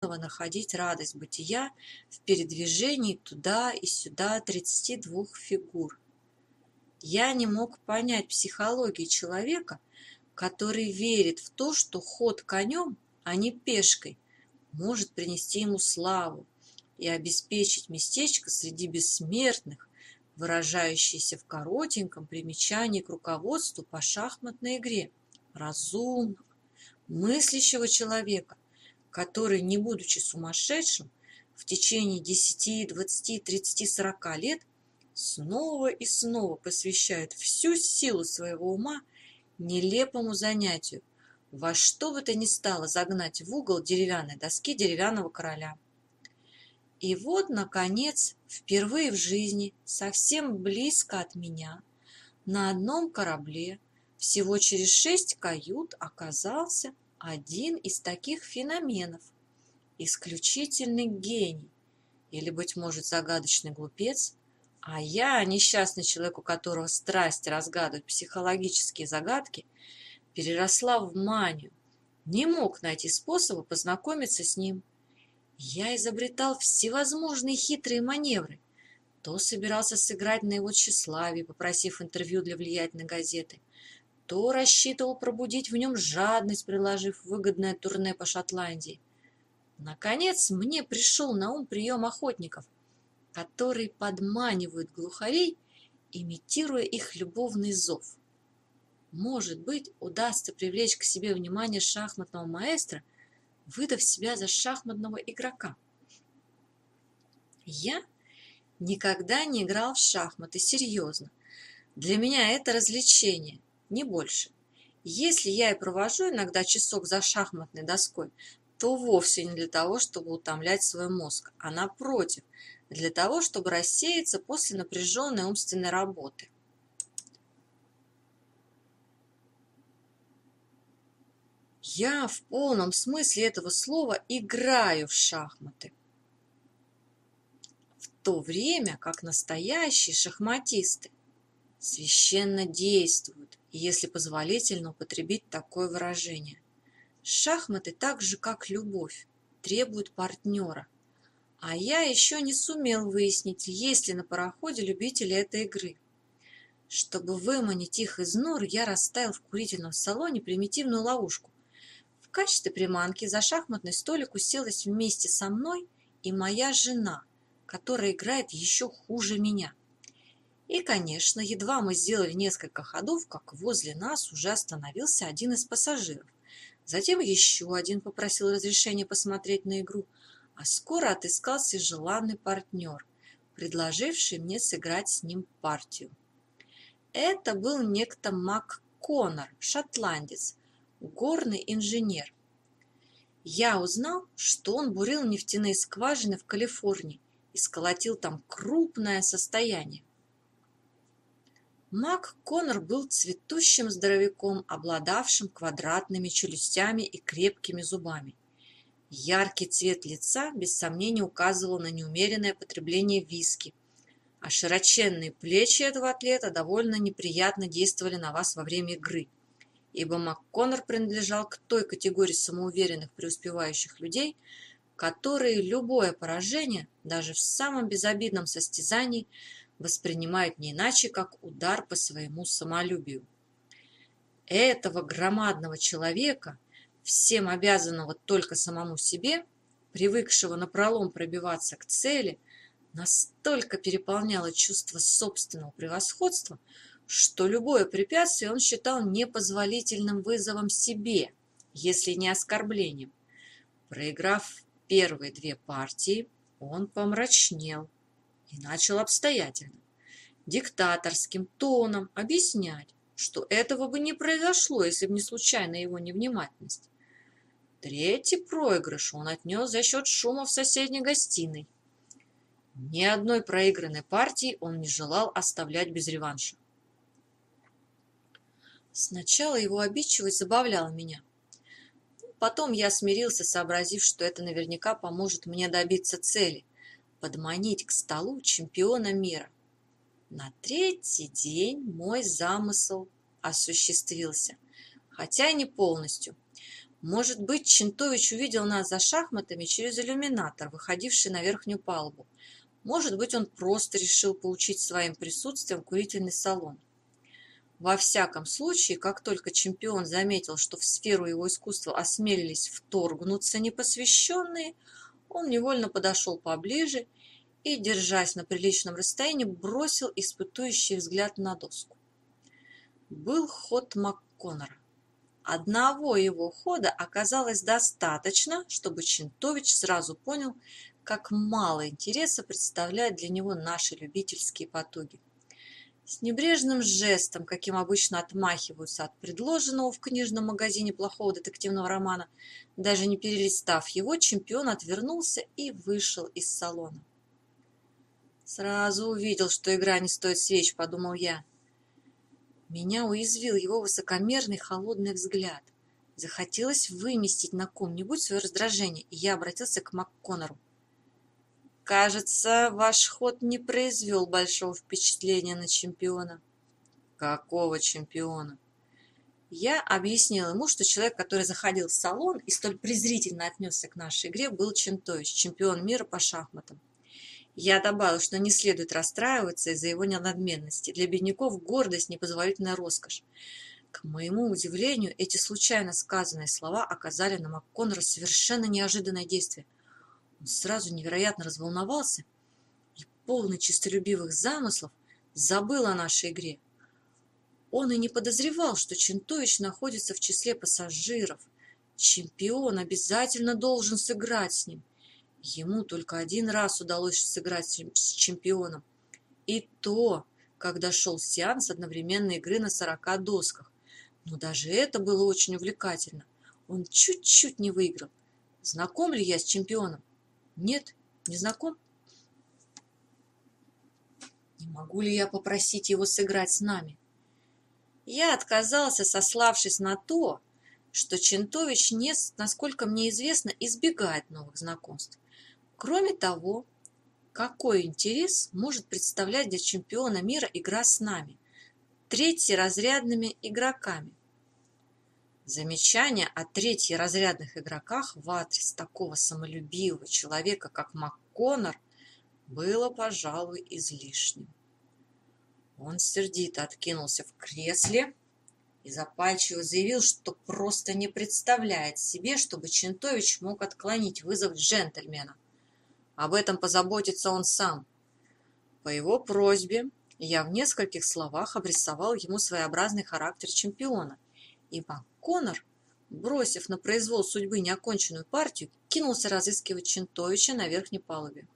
находить радость бытия в передвижении туда и сюда тридцати двух фигур. Я не мог понять психологии человека, который верит в то, что ход конем, а не пешкой, может принести ему славу и обеспечить местечко среди бессмертных, выражающееся в коротеньком примечании к руководству по шахматной игре, разумного, мыслящего человека, который, не будучи сумасшедшим, в течение 10, 20, 30, 40 лет снова и снова посвящает всю силу своего ума нелепому занятию, во что бы то ни стало загнать в угол деревянной доски деревянного короля. И вот, наконец, впервые в жизни, совсем близко от меня, на одном корабле, всего через шесть кают, оказался один из таких феноменов, исключительный гений, или, быть может, загадочный глупец, а я, несчастный человек, у которого страсть разгадывать психологические загадки, переросла в манию, не мог найти способа познакомиться с ним. Я изобретал всевозможные хитрые маневры, то собирался сыграть на его тщеславие, попросив интервью для влиятельной газеты, то рассчитывал пробудить в нем жадность, приложив выгодное турне по Шотландии. Наконец, мне пришел на ум прием охотников, которые подманивают глухарей, имитируя их любовный зов. Может быть, удастся привлечь к себе внимание шахматного маэстро, выдав себя за шахматного игрока. Я никогда не играл в шахматы серьезно. Для меня это развлечение, не больше. Если я и провожу иногда часок за шахматной доской, то вовсе не для того, чтобы утомлять свой мозг, а напротив, для того, чтобы рассеяться после напряженной умственной работы. Я в полном смысле этого слова играю в шахматы. В то время как настоящие шахматисты священно действуют, если позволительно употребить такое выражение. Шахматы так же, как любовь, требуют партнера. А я еще не сумел выяснить, есть ли на пароходе любители этой игры. Чтобы выманить их из нор, я расставил в курительном салоне примитивную ловушку. В качестве приманки за шахматный столик уселась вместе со мной и моя жена, которая играет еще хуже меня. И, конечно, едва мы сделали несколько ходов, как возле нас уже остановился один из пассажиров. Затем еще один попросил разрешения посмотреть на игру, а скоро отыскался желанный партнер, предложивший мне сыграть с ним партию. Это был некто Мак Коннор, шотландец, горный инженер. Я узнал, что он бурил нефтяные скважины в Калифорнии и сколотил там крупное состояние. Мак Коннор был цветущим здоровяком, обладавшим квадратными челюстями и крепкими зубами. Яркий цвет лица, без сомнения, указывал на неумеренное потребление виски, а широченные плечи этого атлета довольно неприятно действовали на вас во время игры, ибо МакКоннор принадлежал к той категории самоуверенных преуспевающих людей, которые любое поражение, даже в самом безобидном состязании, воспринимают не иначе, как удар по своему самолюбию. Этого громадного человека, всем обязанного только самому себе, привыкшего напролом пробиваться к цели, настолько переполняло чувство собственного превосходства, что любое препятствие он считал непозволительным вызовом себе, если не оскорблением. Проиграв первые две партии, он помрачнел и начал обстоятельно, диктаторским тоном объяснять, что этого бы не произошло, если бы не случайно его невнимательность. Третий проигрыш он отнес за счет шума в соседней гостиной. Ни одной проигранной партии он не желал оставлять без реванша. Сначала его обидчивость забавляла меня. Потом я смирился, сообразив, что это наверняка поможет мне добиться цели – подманить к столу чемпиона мира. На третий день мой замысел осуществился, хотя и не полностью. Может быть, Чинтович увидел нас за шахматами через иллюминатор, выходивший на верхнюю палубу. Может быть, он просто решил поучить своим присутствием курительный салон. Во всяком случае, как только чемпион заметил, что в сферу его искусства осмелились вторгнуться непосвященные, он невольно подошел поближе и, держась на приличном расстоянии, бросил испытующий взгляд на доску. Был ход МакКоннора. Одного его хода оказалось достаточно, чтобы Чинтович сразу понял, как мало интереса представляют для него наши любительские потуги. С небрежным жестом, каким обычно отмахиваются от предложенного в книжном магазине плохого детективного романа, даже не перелистав его, чемпион отвернулся и вышел из салона. Сразу увидел, что игра не стоит свеч, подумал я. Меня уязвил его высокомерный холодный взгляд. Захотелось выместить на ком-нибудь свое раздражение, и я обратился к МакКоннору. «Кажется, ваш ход не произвел большого впечатления на чемпиона». «Какого чемпиона?» Я объяснил ему, что человек, который заходил в салон и столь презрительно отнесся к нашей игре, был Чемтович, чемпион мира по шахматам. Я добавил, что не следует расстраиваться из-за его ненадменности. Для бедняков гордость – непозволительная роскошь. К моему удивлению, эти случайно сказанные слова оказали на МакКоннора совершенно неожиданное действие. Он сразу невероятно разволновался и, полный честолюбивых замыслов, забыл о нашей игре. Он и не подозревал, что Чентович находится в числе пассажиров. Чемпион обязательно должен сыграть с ним. Ему только один раз удалось сыграть с чемпионом. И то, когда шел сеанс одновременной игры на 40 досках. Но даже это было очень увлекательно. Он чуть-чуть не выиграл. Знаком ли я с чемпионом? Нет, не знаком. Не могу ли я попросить его сыграть с нами? Я отказался, сославшись на то, что Чентович, не, насколько мне известно, избегает новых знакомств. Кроме того, какой интерес может представлять для чемпиона мира игра с нами, третьеразрядными игроками? Замечание о третьеразрядных игроках в адрес такого самолюбивого человека, как МакКоннор, было, пожалуй, излишним. Он сердито откинулся в кресле и запальчиво заявил, что просто не представляет себе, чтобы Чентович мог отклонить вызов джентльмена – об этом позаботится он сам. По его просьбе я в нескольких словах обрисовал ему своеобразный характер чемпиона, и МакКоннор, бросив на произвол судьбы неоконченную партию, кинулся разыскивать Чентовича на верхней палубе.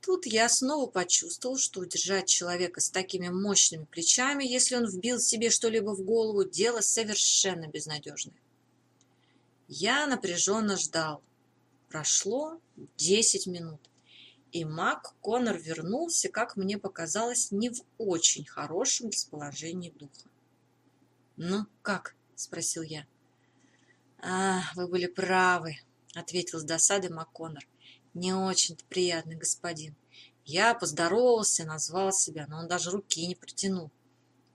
Тут я снова почувствовал, что удержать человека с такими мощными плечами, если он вбил себе что-либо в голову, дело совершенно безнадежное. Я напряженно ждал, Прошло десять минут, и Мак Коннор вернулся, как мне показалось, не в очень хорошем расположении духа. «Ну, как?» – спросил я. «А, вы были правы», – ответил с досадой МакКоннор. «Не очень-то приятный господин. Я поздоровался, назвал себя, но он даже руки не протянул.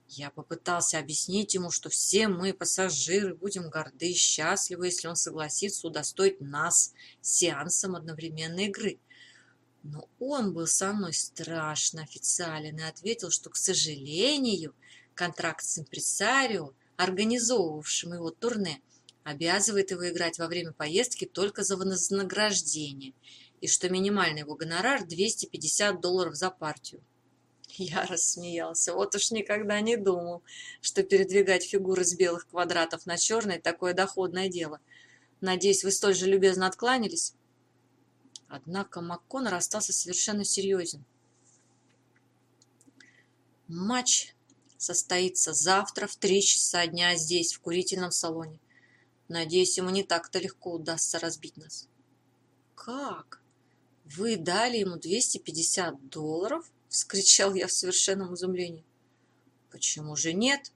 Я попытался объяснить ему, что все мы, пассажиры, будем горды и счастливы, если он согласится удостоить нас сеансом одновременной игры. Но он был со мной страшно официален и ответил, что, к сожалению, контракт с импресарио, организовывавшим его турне, обязывает его играть во время поездки только за вознаграждение, и что минимальный его гонорар 250 долларов за партию. Я рассмеялся. Вот уж никогда не думал, что передвигать фигуры с белых квадратов на черные – такое доходное дело. Надеюсь, вы столь же любезно откланялись? Однако МакКоннор остался совершенно серьезен. Матч состоится завтра в три часа дня здесь, в курительном салоне. Надеюсь, ему не так-то легко удастся разбить нас. Как? Вы дали ему 250 долларов? вскричал я в совершенном изумлении. Почему же нет?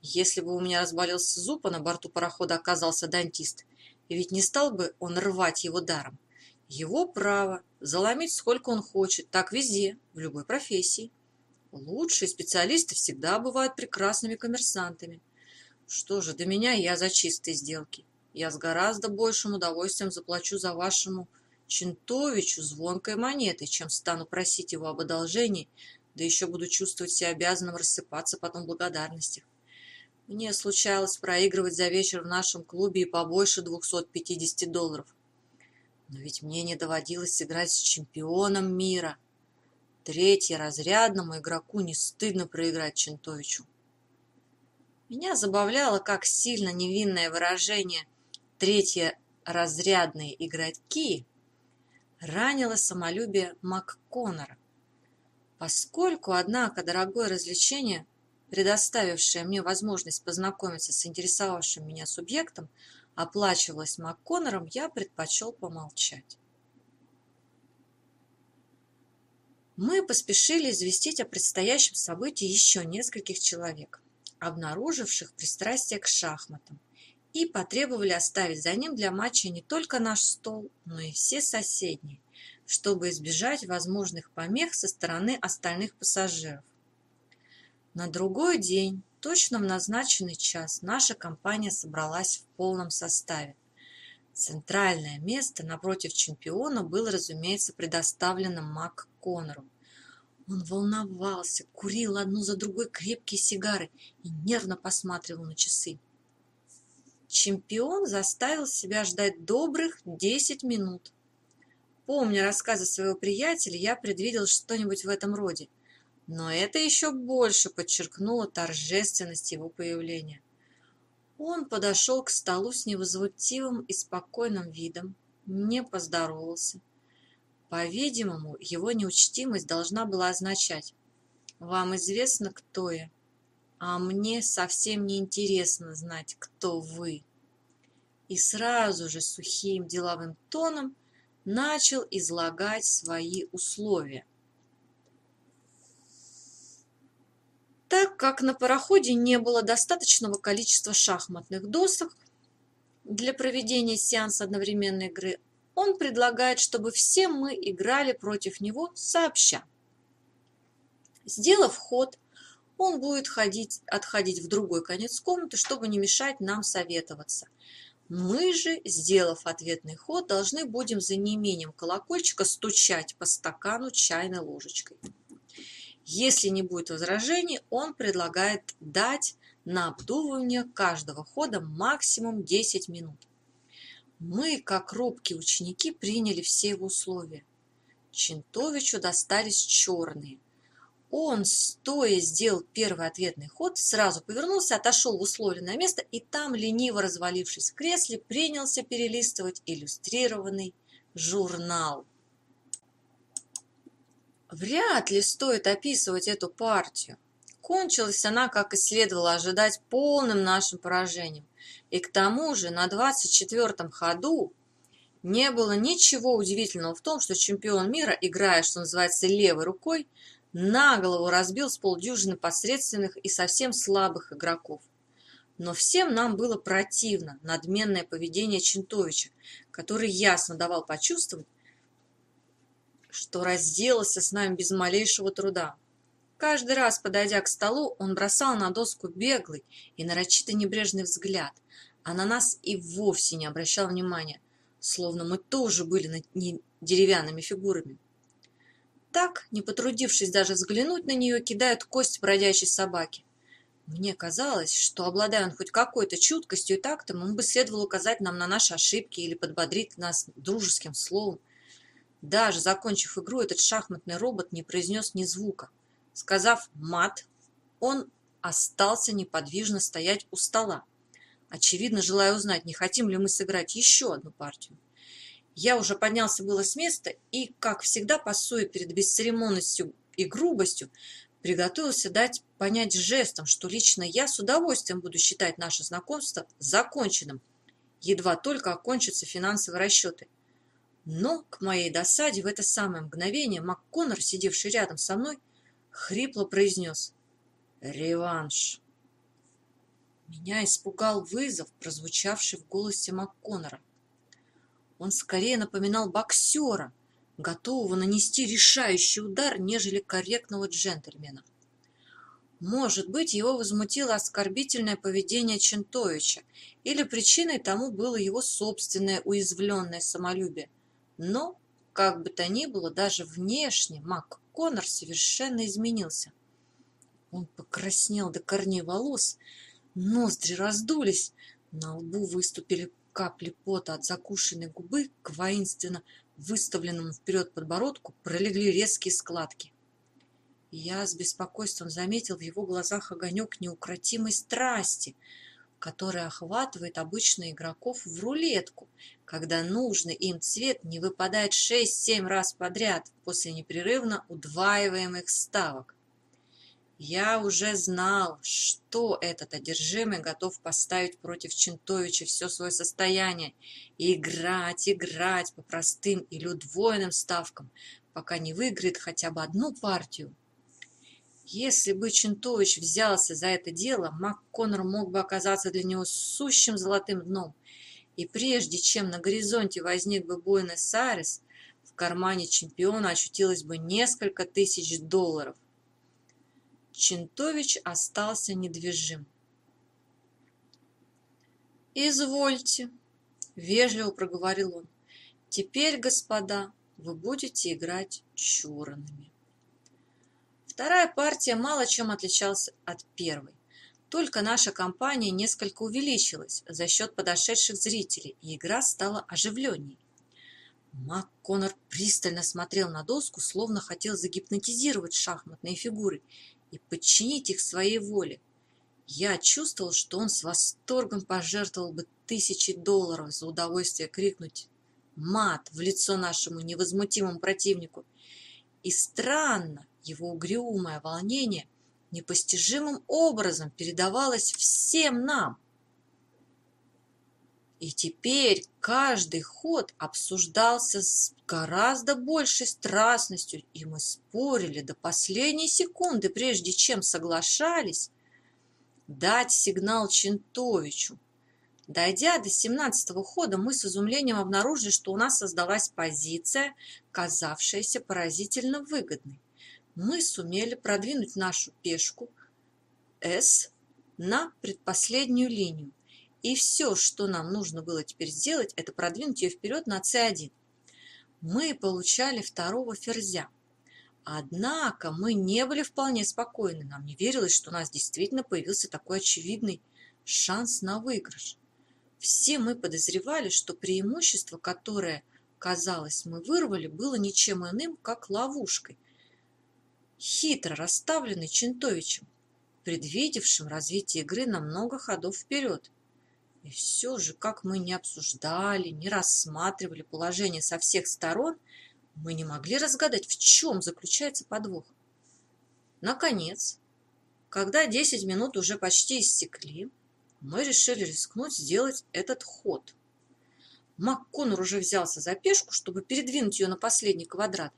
Если бы у меня разболелся зуб, а на борту парохода оказался дантист, ведь не стал бы он рвать его даром. Его право заломить сколько он хочет, так везде, в любой профессии. Лучшие специалисты всегда бывают прекрасными коммерсантами. Что же, до меня я за чистые сделки. Я с гораздо большим удовольствием заплачу за вашему Чентовичу звонкой монетой, чем стану просить его об одолжении, да еще буду чувствовать себя обязанным рассыпаться потом благодарностях. Мне случалось проигрывать за вечер в нашем клубе и побольше 250 долларов. Но ведь мне не доводилось играть с чемпионом мира. Третьеразрядному игроку не стыдно проиграть Чентовичу. Меня забавляло, как сильно невинное выражение «третьеразрядные игроки» ранило самолюбие МакКоннора. Поскольку, однако, дорогое развлечение, предоставившее мне возможность познакомиться с интересовавшим меня субъектом, оплачивалось МакКоннором, я предпочел помолчать. Мы поспешили известить о предстоящем событии еще нескольких человек, обнаруживших пристрастие к шахматам, и потребовали оставить за ним для матча не только наш стол, но и все соседние, чтобы избежать возможных помех со стороны остальных пассажиров. На другой день, точно в назначенный час, наша компания собралась в полном составе. Центральное место напротив чемпиона было, разумеется, предоставлено Мак Коннору. Он волновался, курил одну за другой крепкие сигары и нервно посматривал на часы. Чемпион заставил себя ждать добрых десять минут. Помня рассказы своего приятеля, я предвидел что-нибудь в этом роде, но это еще больше подчеркнуло торжественность его появления. Он подошел к столу с невозмутимым и спокойным видом, не поздоровался. По-видимому, его неучтимость должна была означать «Вам известно, кто я?» а мне совсем не интересно знать, кто вы. И сразу же сухим деловым тоном начал излагать свои условия. Так как на пароходе не было достаточного количества шахматных досок для проведения сеанса одновременной игры, он предлагает, чтобы все мы играли против него сообща. Сделав ход, он будет ходить, отходить в другой конец комнаты, чтобы не мешать нам советоваться. Мы же, сделав ответный ход, должны будем за неимением колокольчика стучать по стакану чайной ложечкой. Если не будет возражений, он предлагает дать на обдувывание каждого хода максимум 10 минут. Мы, как робкие ученики, приняли все его условия. Чентовичу достались черные – он, стоя, сделал первый ответный ход, сразу повернулся, отошел в условленное место и там, лениво развалившись в кресле, принялся перелистывать иллюстрированный журнал. Вряд ли стоит описывать эту партию. Кончилась она, как и следовало ожидать, полным нашим поражением. И к тому же на 24-м ходу не было ничего удивительного в том, что чемпион мира, играя, что называется, левой рукой, на голову разбил с полдюжины посредственных и совсем слабых игроков. Но всем нам было противно надменное поведение Чентовича, который ясно давал почувствовать, что разделался с нами без малейшего труда. Каждый раз, подойдя к столу, он бросал на доску беглый и нарочито небрежный взгляд, а на нас и вовсе не обращал внимания, словно мы тоже были не деревянными фигурами. Так, не потрудившись даже взглянуть на нее, кидают кость бродячей собаки. Мне казалось, что, обладая он хоть какой-то чуткостью и тактом, он бы следовал указать нам на наши ошибки или подбодрить нас дружеским словом. Даже закончив игру, этот шахматный робот не произнес ни звука. Сказав «мат», он остался неподвижно стоять у стола, очевидно, желая узнать, не хотим ли мы сыграть еще одну партию. Я уже поднялся было с места и, как всегда, пасуя перед бесцеремонностью и грубостью, приготовился дать понять жестом, что лично я с удовольствием буду считать наше знакомство законченным, едва только окончатся финансовые расчеты. Но, к моей досаде, в это самое мгновение МакКоннор, сидевший рядом со мной, хрипло произнес «Реванш». Меня испугал вызов, прозвучавший в голосе МакКоннора. Он скорее напоминал боксера, готового нанести решающий удар, нежели корректного джентльмена. Может быть, его возмутило оскорбительное поведение Чентовича, или причиной тому было его собственное уязвленное самолюбие. Но, как бы то ни было, даже внешне Мак Коннор совершенно изменился. Он покраснел до корней волос, ноздри раздулись, на лбу выступили капли пота от закушенной губы к воинственно выставленному вперед подбородку пролегли резкие складки. Я с беспокойством заметил в его глазах огонек неукротимой страсти, который охватывает обычно игроков в рулетку, когда нужный им цвет не выпадает 6-7 раз подряд после непрерывно удваиваемых ставок. Я уже знал, что этот одержимый готов поставить против Чентовича все свое состояние и играть, играть по простым или удвоенным ставкам, пока не выиграет хотя бы одну партию. Если бы Чентович взялся за это дело, МакКоннор мог бы оказаться для него сущим золотым дном. И прежде чем на горизонте возник бы Буэнос-Айрес, в кармане чемпиона очутилось бы несколько тысяч долларов. Чентович остался недвижим. «Извольте», — вежливо проговорил он, — «теперь, господа, вы будете играть чуранами». Вторая партия мало чем отличалась от первой. Только наша компания несколько увеличилась за счет подошедших зрителей, и игра стала оживленней. Мак Коннор пристально смотрел на доску, словно хотел загипнотизировать шахматные фигуры и подчинить их своей воле. Я чувствовал, что он с восторгом пожертвовал бы тысячи долларов за удовольствие крикнуть «Мат!» в лицо нашему невозмутимому противнику. И странно, его угрюмое волнение непостижимым образом передавалось всем нам. И теперь каждый ход обсуждался с гораздо большей страстностью, и мы спорили до последней секунды, прежде чем соглашались дать сигнал Чентовичу. Дойдя до семнадцатого хода, мы с изумлением обнаружили, что у нас создалась позиция, казавшаяся поразительно выгодной мы сумели продвинуть нашу пешку S на предпоследнюю линию. И все, что нам нужно было теперь сделать, это продвинуть ее вперед на C1. Мы получали второго ферзя. Однако мы не были вполне спокойны. Нам не верилось, что у нас действительно появился такой очевидный шанс на выигрыш. Все мы подозревали, что преимущество, которое, казалось, мы вырвали, было ничем иным, как ловушкой – хитро расставленный Чентовичем, предвидевшим развитие игры на много ходов вперед. И все же, как мы не обсуждали, не рассматривали положение со всех сторон, мы не могли разгадать, в чем заключается подвох. Наконец, когда 10 минут уже почти истекли, мы решили рискнуть сделать этот ход. МакКоннор уже взялся за пешку, чтобы передвинуть ее на последний квадрат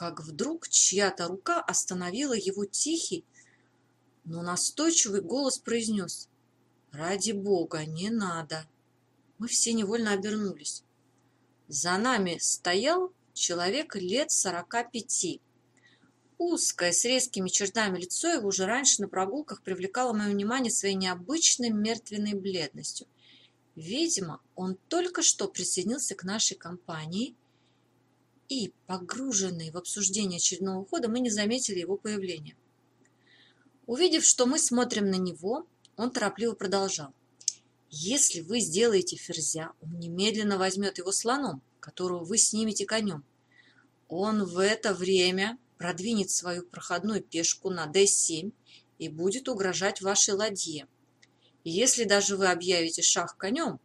как вдруг чья-то рука остановила его тихий, но настойчивый голос произнес «Ради Бога, не надо!» Мы все невольно обернулись. За нами стоял человек лет сорока пяти. Узкое, с резкими чертами лицо его уже раньше на прогулках привлекало мое внимание своей необычной мертвенной бледностью. Видимо, он только что присоединился к нашей компании и, погруженные в обсуждение очередного хода, мы не заметили его появления. Увидев, что мы смотрим на него, он торопливо продолжал. «Если вы сделаете ферзя, он немедленно возьмет его слоном, которого вы снимете конем. Он в это время продвинет свою проходную пешку на d7 и будет угрожать вашей ладье. если даже вы объявите шах конем,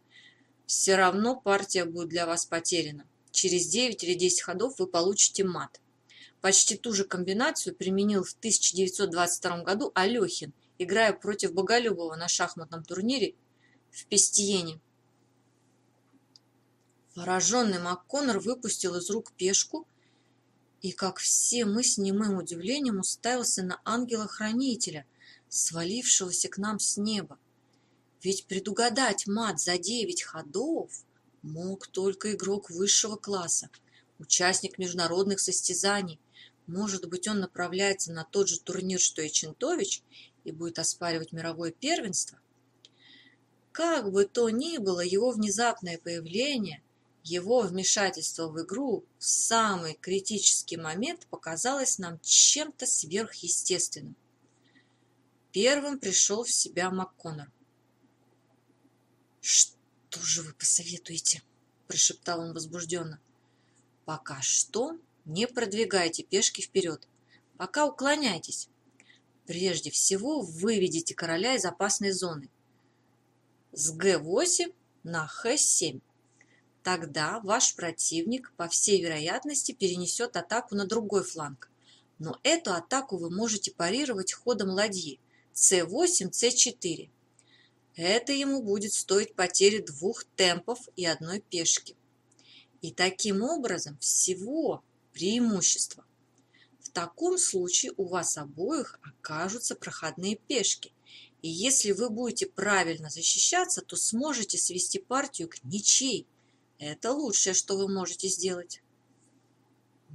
все равно партия будет для вас потеряна через 9 или 10 ходов вы получите мат. Почти ту же комбинацию применил в 1922 году Алехин, играя против Боголюбова на шахматном турнире в Пестиене. Пораженный МакКоннор выпустил из рук пешку и, как все мы с немым удивлением, уставился на ангела-хранителя, свалившегося к нам с неба. Ведь предугадать мат за девять ходов мог только игрок высшего класса, участник международных состязаний, Может быть, он направляется на тот же турнир, что и Чентович, и будет оспаривать мировое первенство? Как бы то ни было, его внезапное появление, его вмешательство в игру в самый критический момент показалось нам чем-то сверхъестественным. Первым пришел в себя МакКоннор. «Что же вы посоветуете?» – прошептал он возбужденно. «Пока что не продвигайте пешки вперед, пока уклоняйтесь. Прежде всего выведите короля из опасной зоны с Г8 на Х7. Тогда ваш противник, по всей вероятности, перенесет атаку на другой фланг. Но эту атаку вы можете парировать ходом ладьи С8, С4. Это ему будет стоить потери двух темпов и одной пешки. И таким образом всего преимущество. В таком случае у вас обоих окажутся проходные пешки, и если вы будете правильно защищаться, то сможете свести партию к ничей. Это лучшее, что вы можете сделать.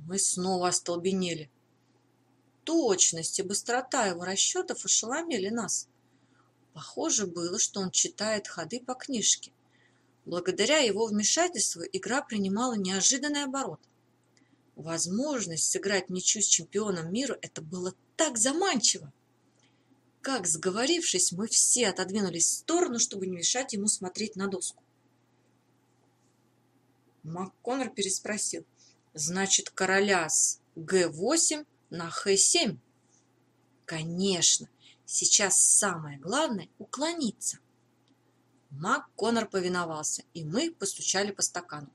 Мы снова остолбенели. Точность и быстрота его расчетов ошеломили нас. Похоже было, что он читает ходы по книжке. Благодаря его вмешательству игра принимала неожиданный оборот. Возможность сыграть ничью с чемпионом мира – это было так заманчиво. Как сговорившись, мы все отодвинулись в сторону, чтобы не мешать ему смотреть на доску. МакКоннор переспросил. «Значит, короля с Г8 на Х7?» «Конечно! Сейчас самое главное – уклониться!» МакКоннор повиновался, и мы постучали по стакану.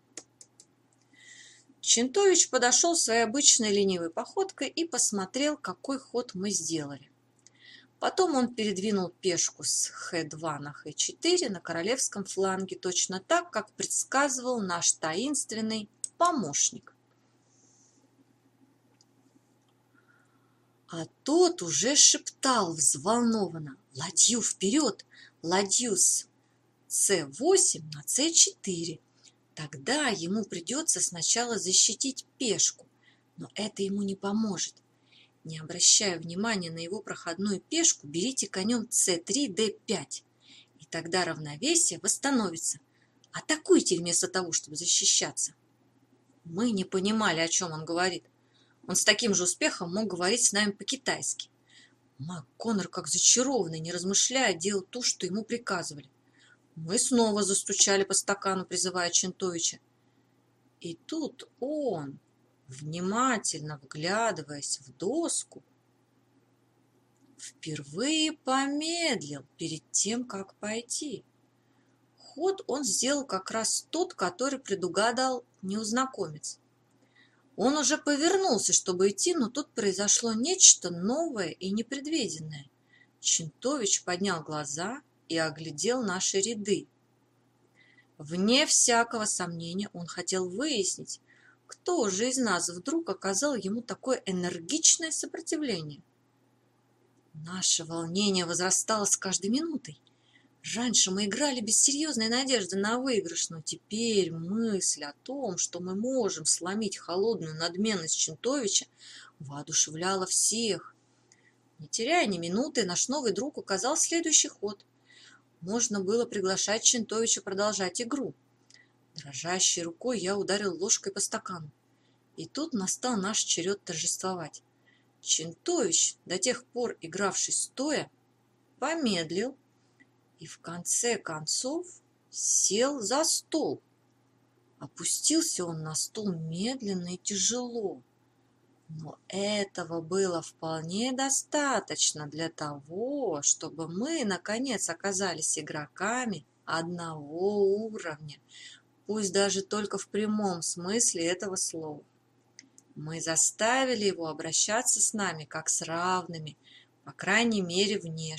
Чентович подошел своей обычной ленивой походкой и посмотрел, какой ход мы сделали. Потом он передвинул пешку с Х2 на Х4 на королевском фланге точно так, как предсказывал наш таинственный помощник. А тот уже шептал взволнованно «Ладью вперед! Ладью с С8 на С4!» Тогда ему придется сначала защитить пешку, но это ему не поможет. Не обращая внимания на его проходную пешку, берите конем c3, d5. И тогда равновесие восстановится. Атакуйте вместо того, чтобы защищаться. Мы не понимали, о чем он говорит. Он с таким же успехом мог говорить с нами по-китайски. Мак Коннор, как зачарованный, не размышляя, делал то, что ему приказывали. Мы снова застучали по стакану, призывая Чентовича. И тут он, внимательно вглядываясь в доску, впервые помедлил перед тем, как пойти. Ход он сделал как раз тот, который предугадал незнакомец. Он уже повернулся, чтобы идти, но тут произошло нечто новое и непредвиденное. Чинтович поднял глаза и оглядел наши ряды. Вне всякого сомнения он хотел выяснить, кто же из нас вдруг оказал ему такое энергичное сопротивление? Наше волнение возрастало с каждой минутой. Раньше мы играли без серьезной надежды на выигрыш, но теперь мысль о том, что мы можем сломить холодную надменность Чентовича, воодушевляла всех. Не теряя ни минуты, наш новый друг указал следующий ход. Можно было приглашать Чентовича продолжать игру. Дрожащей рукой я ударил ложкой по стакану. И тут настал наш черед торжествовать. Чентович, до тех пор игравший стоя, помедлил и в конце концов сел за стол. Опустился он на стол медленно и тяжело. Но этого было вполне достаточно для того, чтобы мы, наконец, оказались игроками одного уровня, пусть даже только в прямом смысле этого слова. Мы заставили его обращаться с нами как с равными, по крайней мере внешне.